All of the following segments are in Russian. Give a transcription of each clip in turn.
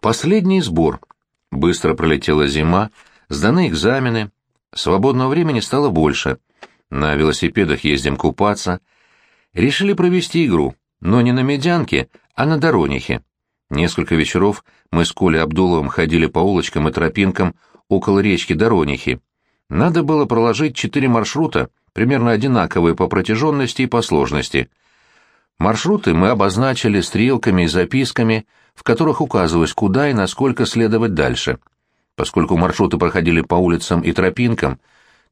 Последний сбор. Быстро пролетела зима, сданы экзамены, свободного времени стало больше. На велосипедах ездим купаться. Решили провести игру, но не на медянке, а на Доронихе. Несколько вечеров мы с Колей Абдуловым ходили по улочкам и тропинкам около речки Доронихи. Надо было проложить четыре маршрута, примерно одинаковые по протяженности и по сложности. Маршруты мы обозначили стрелками и записками, в которых указывалось, куда и насколько следовать дальше. Поскольку маршруты проходили по улицам и тропинкам,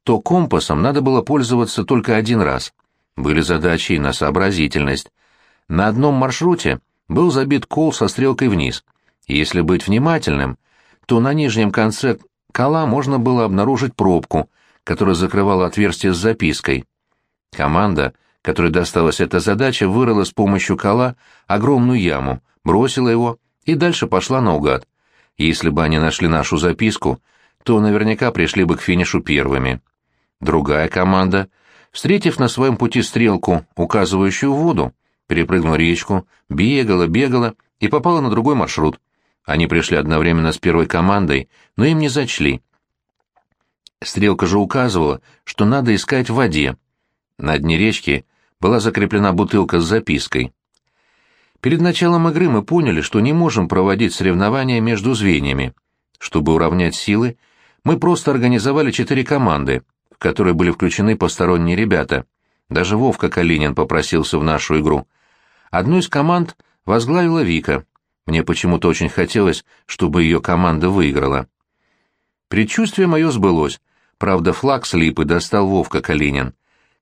то компасом надо было пользоваться только один раз. Были задачи и на сообразительность. На одном маршруте был забит кол со стрелкой вниз. если быть внимательным, то на нижнем конце кола можно было обнаружить пробку, которая закрывала отверстие с запиской. Команда, которой досталась эта задача, вырыла с помощью кола огромную яму, бросила его и дальше пошла наугад. Если бы они нашли нашу записку, то наверняка пришли бы к финишу первыми. Другая команда, встретив на своем пути стрелку, указывающую воду, перепрыгнула речку, бегала, бегала и попала на другой маршрут. Они пришли одновременно с первой командой, но им не зачли. Стрелка же указывала, что надо искать в воде. На дне речки была закреплена бутылка с запиской. Перед началом игры мы поняли, что не можем проводить соревнования между звеньями. Чтобы уравнять силы, мы просто организовали четыре команды, в которые были включены посторонние ребята. Даже Вовка Калинин попросился в нашу игру. Одну из команд возглавила Вика. Мне почему-то очень хотелось, чтобы ее команда выиграла. Предчувствие мое сбылось. Правда, флаг с липы достал Вовка Калинин.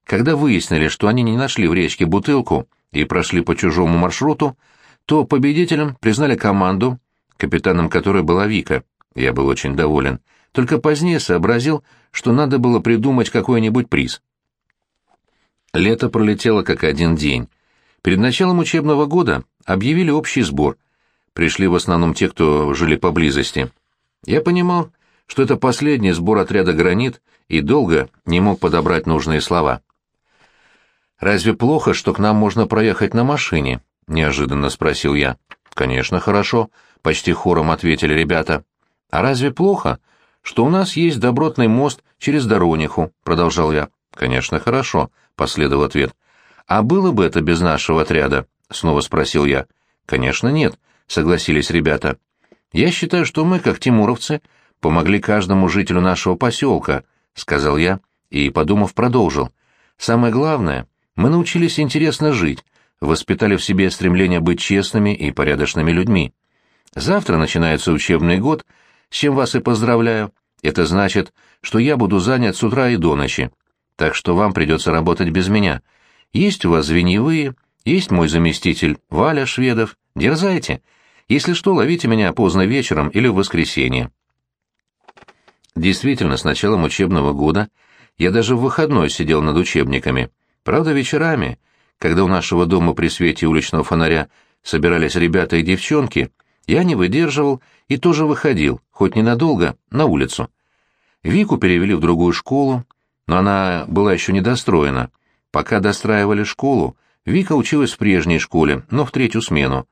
Когда выяснили, что они не нашли в речке бутылку и прошли по чужому маршруту, то победителем признали команду, капитаном которой была Вика. Я был очень доволен. Только позднее сообразил, что надо было придумать какой-нибудь приз. Лето пролетело как один день. Перед началом учебного года объявили общий сбор. Пришли в основном те, кто жили поблизости. Я понимал, что это последний сбор отряда «Гранит» и долго не мог подобрать нужные слова. «Разве плохо, что к нам можно проехать на машине?» — неожиданно спросил я. «Конечно, хорошо», — почти хором ответили ребята. «А разве плохо, что у нас есть добротный мост через Дорониху?» — продолжал я. «Конечно, хорошо», — последовал ответ. «А было бы это без нашего отряда?» — снова спросил я. «Конечно, нет», — согласились ребята. «Я считаю, что мы, как тимуровцы, помогли каждому жителю нашего поселка», — сказал я и, подумав, продолжил. «Самое главное, мы научились интересно жить, воспитали в себе стремление быть честными и порядочными людьми. Завтра начинается учебный год, с чем вас и поздравляю. Это значит, что я буду занят с утра и до ночи. Так что вам придется работать без меня. Есть у вас звеньевые, есть мой заместитель Валя Шведов. Дерзайте. Если что, ловите меня поздно вечером или в воскресенье. Действительно, с началом учебного года я даже в выходной сидел над учебниками. Правда, вечерами, когда у нашего дома при свете уличного фонаря собирались ребята и девчонки, я не выдерживал и тоже выходил, хоть ненадолго, на улицу. Вику перевели в другую школу, но она была еще недостроена. Пока достраивали школу, Вика училась в прежней школе, но в третью смену.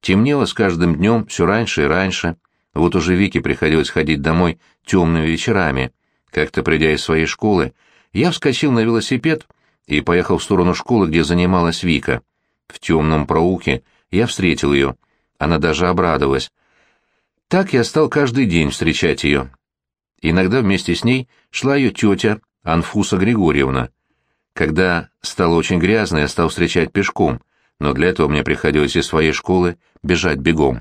Темнело с каждым днем все раньше и раньше. Вот уже Вике приходилось ходить домой темными вечерами. Как-то придя из своей школы, я вскочил на велосипед и поехал в сторону школы, где занималась Вика. В темном проулке я встретил ее. Она даже обрадовалась. Так я стал каждый день встречать ее. Иногда вместе с ней шла ее тетя Анфуса Григорьевна. Когда стало очень грязно, я стал встречать пешком, но для этого мне приходилось из своей школы бежать бегом.